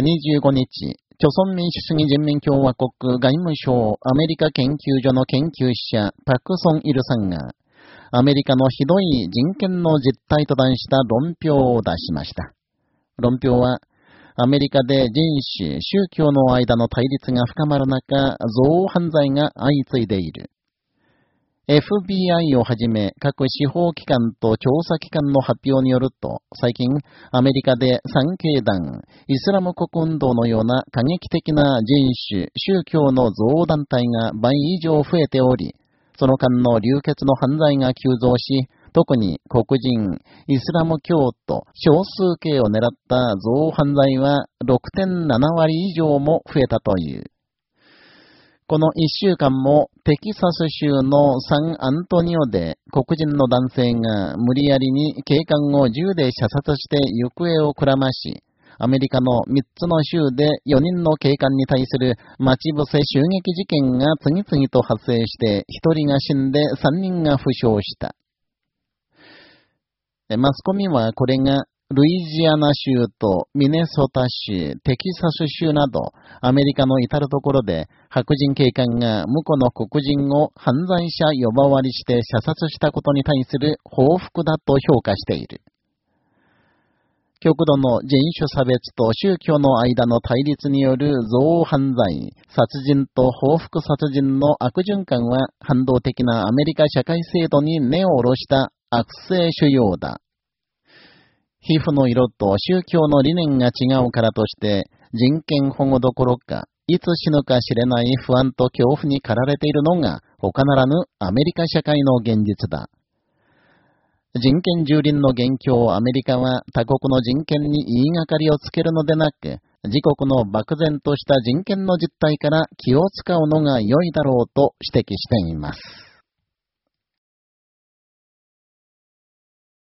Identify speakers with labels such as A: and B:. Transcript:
A: 25日、朝鮮民主主義人民共和国外務省アメリカ研究所の研究者パクソン・イルさんが、アメリカのひどい人権の実態と談した論評を出しました。論評は、アメリカで人種、宗教の間の対立が深まる中、憎悪犯罪が相次いでいる。FBI をはじめ各司法機関と調査機関の発表によると、最近アメリカで産経団、イスラム国運動のような過激的な人種、宗教の憎悪団体が倍以上増えており、その間の流血の犯罪が急増し、特に黒人、イスラム教徒、少数系を狙った憎悪犯罪は6.7割以上も増えたという。この一週間もテキサス州のサンアントニオで黒人の男性が無理やりに警官を銃で射殺して行方をくらまし、アメリカの3つの州で4人の警官に対する待ち伏せ襲撃事件が次々と発生して1人が死んで3人が負傷した。マスコミはこれがルイジアナ州とミネソタ州、テキサス州など、アメリカの至るところで、白人警官が向こうの黒人を犯罪者呼ばわりして射殺したことに対する報復だと評価している。極度の人種差別と宗教の間の対立による憎悪犯罪、殺人と報復殺人の悪循環は反動的なアメリカ社会制度に根を下ろした悪性腫瘍だ。皮膚の色と宗教の理念が違うからとして、人権保護どころか、いつ死ぬか知れない不安と恐怖に駆られているのが、他ならぬアメリカ社会の現実だ。人権蹂躙の元凶アメリカは他国の人権に言いがかりをつけるのでなく、自国の漠然とした人権の実態から気を使うのが良いだろうと指摘しています。